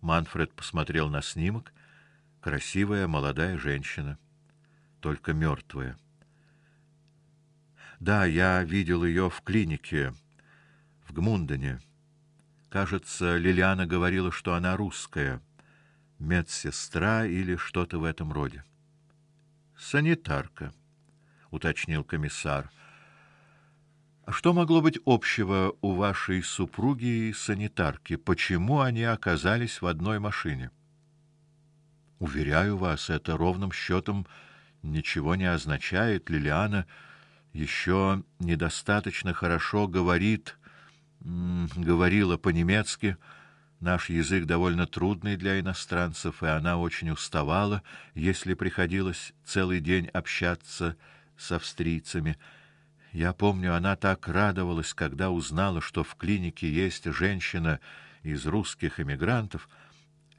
Манфред посмотрел на снимок. Красивая молодая женщина, только мертвая. Да, я видел ее в клинике в Гмундене. Кажется, Лилиана говорила, что она русская, медсестра или что-то в этом роде. Санитарка, уточнил комиссар. Что могло быть общего у вашей супруги и санитарки? Почему они оказались в одной машине? Уверяю вас, это ровным счетом ничего не означает. Лилиана еще недостаточно хорошо говорит, говорила по-немецки. Наш язык довольно трудный для иностранцев, и она очень уставала, если приходилось целый день общаться с австрийцами. Я помню, она так радовалась, когда узнала, что в клинике есть женщина из русских эмигрантов.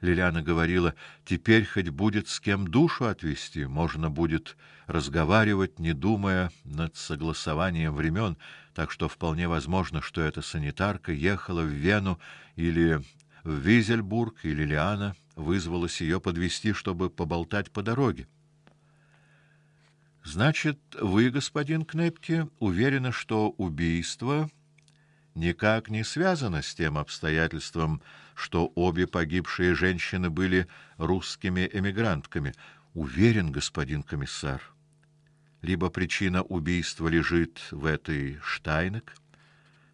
Лиляна говорила: "Теперь хоть будет с кем душу отвести, можно будет разговаривать, не думая над согласованием времен, так что вполне возможно, что эта санитарка ехала в Вену или в Визельбург, и Лилиана вызвалась ее подвести, чтобы поболтать по дороге. Значит, вы, господин Кнепке, уверены, что убийство никак не связано с тем обстоятельством, что обе погибшие женщины были русскими эмигрантками? Уверен, господин комиссар. Либо причина убийства лежит в этой Штайнек,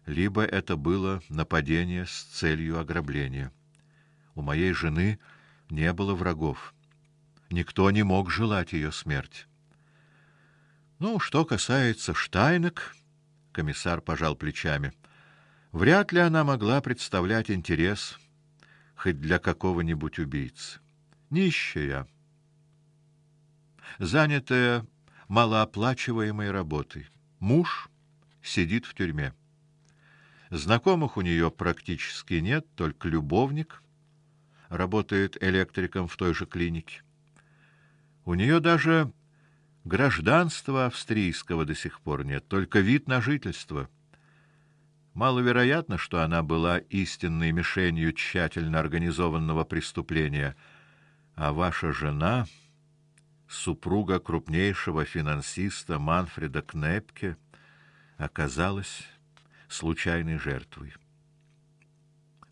либо это было нападение с целью ограбления. У моей жены не было врагов. Никто не мог желать ее смерти. Ну, что касается Штайнек, комиссар пожал плечами. Вряд ли она могла представлять интерес хоть для какого-нибудь убийцы. Нищая, занятая малооплачиваемой работой. Муж сидит в тюрьме. Знакомых у нее практически нет, только любовник работает электриком в той же клинике. У нее даже гражданства австрийского до сих пор нет, только вид на жительство. Маловероятно, что она была истинной мишенью тщательно организованного преступления, а ваша жена, супруга крупнейшего финансиста Манфреда Кнепке, оказалась случайной жертвой.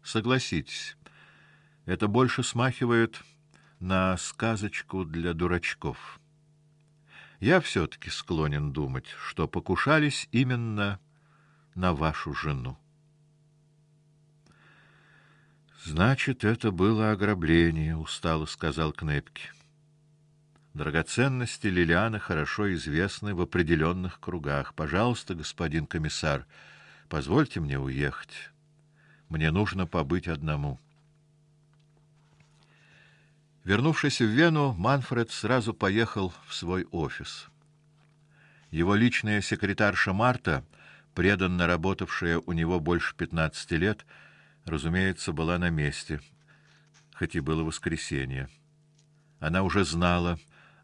Согласитесь, это больше смахивает на сказочку для дурачков. Я все таки склонен думать, что покушались именно на вашу жену. Значит, это было ограбление, устало сказал Кнепки. Драгоценности Лилианы хорошо известны в определенных кругах. Пожалуйста, господин комиссар, Позвольте мне уехать. Мне нужно побыть одному. Вернувшись в Вену, Манфред сразу поехал в свой офис. Его личная секретарша Марта, преданно работавшая у него больше пятнадцати лет, разумеется, была на месте, хоть и было воскресенье. Она уже знала,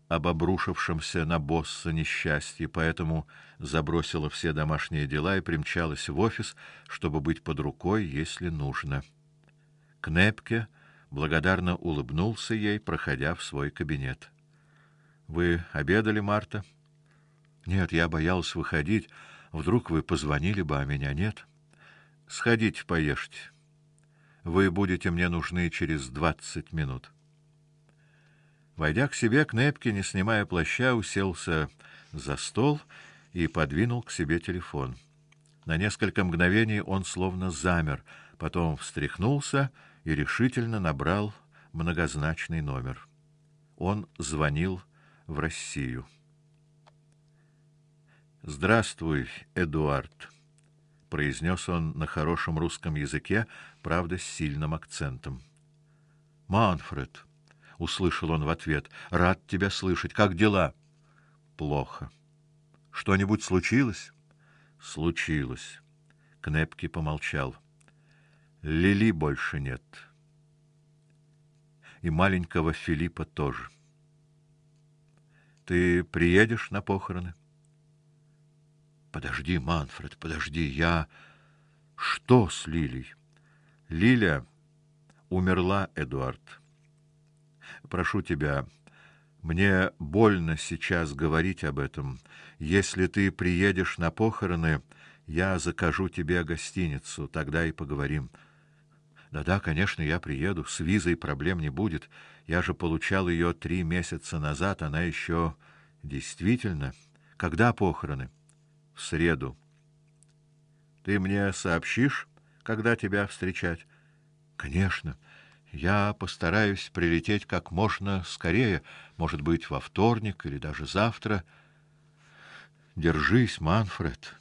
об обрушившемся на босса несчастье, поэтому забросила все домашние дела и примчалась в офис, чтобы быть под рукой, если нужно. Кнепке благодарно улыбнулся ей, проходя в свой кабинет. Вы обедали, Марта? Нет, я боялся выходить, вдруг вы позвонили бы, а меня нет. Сходите, поешьте. Вы будете мне нужны через двадцать минут. Войдя к себе, Кнепки, не снимая плаща, уселся за стол и подвинул к себе телефон. На несколько мгновений он словно замер, потом встряхнулся и решительно набрал многозначный номер. Он звонил в Россию. Здравствуй, Эдуард, произнес он на хорошем русском языке, правда, с сильным акцентом. Манфред, услышал он в ответ. Рад тебя слышать. Как дела? Плохо. Что-нибудь случилось? Случилось. Кнепки помолчал. Лили больше нет. И маленького Филиппа тоже. Ты приедешь на похороны? Подожди, Манфред, подожди, я Что с Лилей? Лиля умерла, Эдуард. Прошу тебя, мне больно сейчас говорить об этом. Если ты приедешь на похороны, я закажу тебе гостиницу, тогда и поговорим. Да-да, конечно, я приеду. С визой проблем не будет. Я же получал ее три месяца назад, она еще действительно. Когда похороны? В среду. Ты мне сообщишь, когда тебя встречать? Конечно. Я постараюсь прилететь как можно скорее, может быть, во вторник или даже завтра. Держись, Манфред.